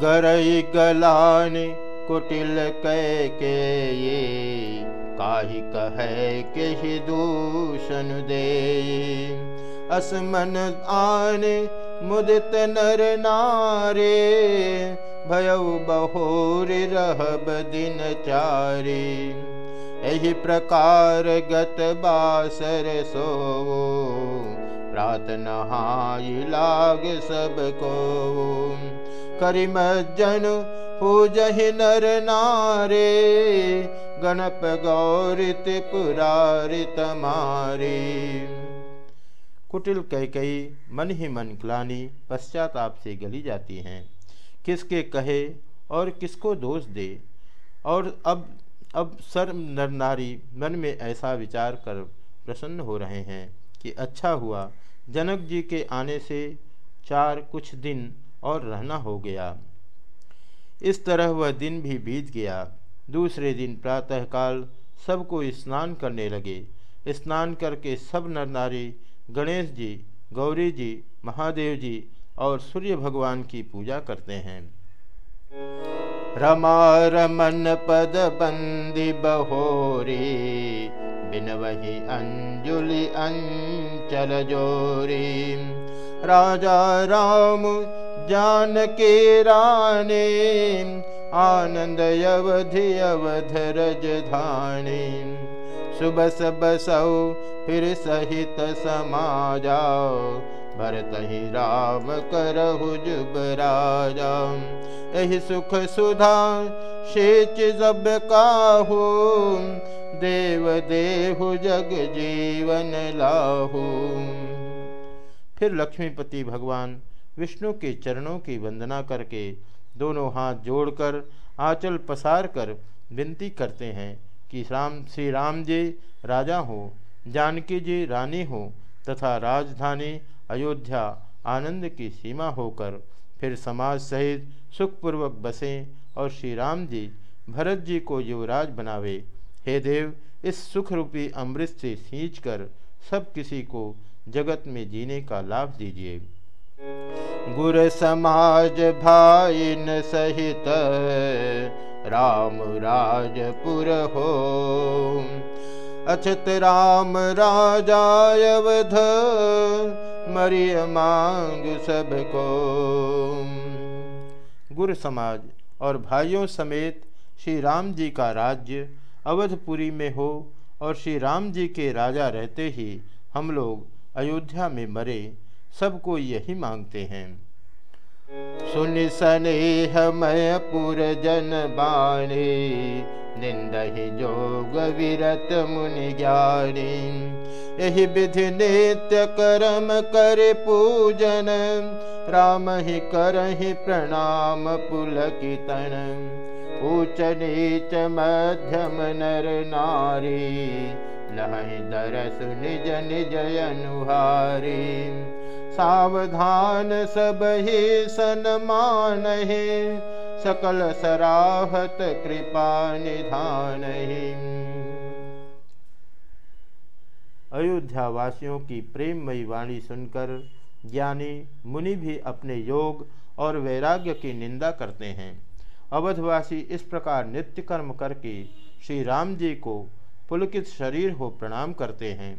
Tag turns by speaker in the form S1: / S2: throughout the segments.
S1: गरई गलान कुटिल के ये काहि कहे दूषण दे असमन आन मुदित नर नारे भयउ बहोर रहब दिन चारे। एहि प्रकार गत बासर सो रात नहाई लाग सब को करिम जन, पूजहि नर नारे। गणप गौरित पुरारित मारे। कुटिल कह कई, मन ही मन ग्लानी पश्चाताप से गली जाती हैं। किसके कहे और किसको दोष दे। और अब अब सर नर नारी मन में ऐसा विचार कर प्रसन्न हो रहे हैं कि अच्छा हुआ, जनक जी के आने से चार कुछ दिन और रहना हो गया। इस तरह वह दिन भी बीत गया। दूसरे दिन प्रातःकाल सबको स्नान करने लगे। स्नान करके सब नर नारी गणेश जी, गौरी जी, महादेव जी और सूर्य भगवान की पूजा करते हैं। रमा रमन पद बंदी बहोरी, बिन वही अंजुलि अंचल जोरी। राजा राम जान के राने, आनंद अवधि अवध रज धानी सुबस बसौ फिर सहित समाजाओ भरत ही राम करहु जुब राजा। यही सुख सुधा शेच जब काहू। देव देहु जग जीवन लाहू। फिर लक्ष्मीपति भगवान विष्णु के चरणों की वंदना करके दोनों हाथ जोड़कर आंचल पसार कर विनती करते हैं कि राम, श्री राम जी राजा हो, जानकी जी रानी हो तथा राजधानी अयोध्या आनंद की सीमा होकर फिर समाज सहित सुखपूर्वक बसें और श्री राम जी भरत जी को युवराज बनावे। हे देव, इस सुख रूपी अमृत से सींच कर सब किसी को जगत में जीने का लाभ दीजिए। गुर समाज भाइन सहित राम राजपुर हो। अछत राम राजावध मरिय मांग सबको। गुर समाज और भाइयों समेत श्री राम जी का राज्य अवधपुरी में हो और श्री राम जी के राजा रहते ही हम लोग अयोध्या में मरे। सबको यही मांगते हैं। सुन स्नेह मय पुर जन बाणी, निंदहि जोग विरत मुनि ज्ञानी। यही विधि नित्य करम कर पूजन, राम ही करहि प्रणाम पुल पुलकितन। ऊच नीच मध्यम नर नारी लहै दरस निज निज अनुहारी। सावधान सब ही सनमान है सकल सराहत कृपा निधान अयोध्या वासियों की प्रेममयी वाणी सुनकर ज्ञानी मुनि भी अपने योग और वैराग्य की निंदा करते हैं। अवधवासी इस प्रकार नित्य कर्म करके श्री राम जी को पुलकित शरीर हो प्रणाम करते हैं।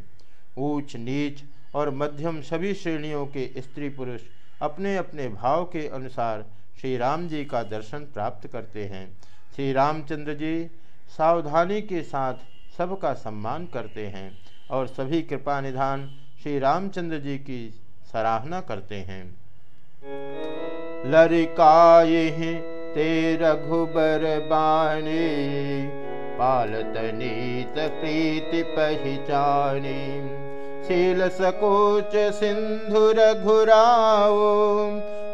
S1: ऊंच नीच और मध्यम सभी श्रेणियों के स्त्री पुरुष अपने अपने भाव के अनुसार श्री राम जी का दर्शन प्राप्त करते हैं। श्री रामचंद्र जी सावधानी के साथ सबका सम्मान करते हैं और सभी कृपा निधान श्री रामचंद्र जी की सराहना करते हैं। लरिकाये ते रघुबर बाणी, पालत नीत प्रीति पहचानी। शील सकोच सिंधु रघुराओ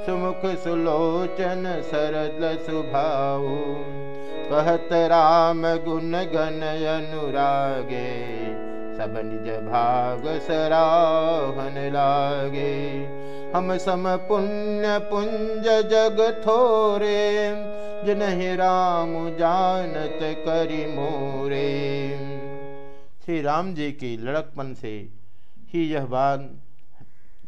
S1: सुमुख सुलोचन सरल सुभाओ कहत राम गुण गण अनुरागे, सब निज भाग सराहन लागे। हम सम पुण्य पुंज जग थोरे, जिन्हें राम जानत करी मोरे। श्री राम जी की लड़कपन से ही यह बान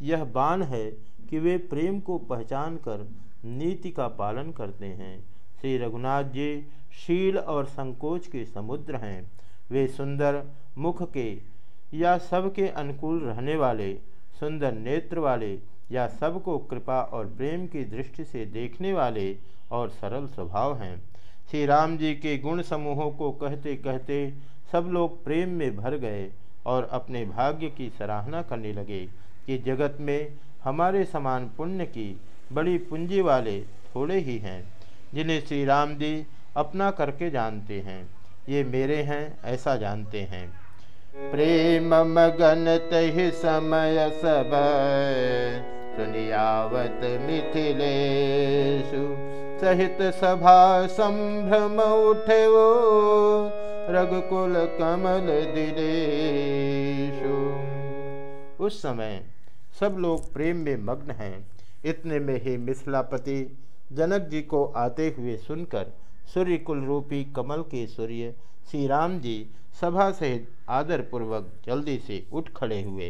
S1: यह बान है कि वे प्रेम को पहचान कर नीति का पालन करते हैं। श्री रघुनाथ जी शील और संकोच के समुद्र हैं। वे सुंदर मुख के या सबके अनुकूल रहने वाले, सुंदर नेत्र वाले या सबको कृपा और प्रेम की दृष्टि से देखने वाले और सरल स्वभाव हैं। श्री राम जी के गुण समूहों को कहते कहते सब लोग प्रेम में भर गए। और अपने भाग्य की सराहना करने लगे कि जगत में हमारे समान पुण्य की बड़ी पूंजी वाले थोड़े ही हैं, जिन्हें श्री राम जी अपना करके जानते हैं। ये मेरे हैं, ऐसा जानते हैं। प्रेम मगन तहि समय सब सुनियावत मिथिलेशु, सहित सभा संभ्रम उठे वो। रघुकुल कमल दिलेशु उस समय सब लोग प्रेम में मग्न हैं। इतने में ही मिथिलापति जनक जी को आते हुए सुनकर सूर्य कुल रूपी कमल के सूर्य श्री राम जी सभा सहित आदरपूर्वक जल्दी से उठ खड़े हुए।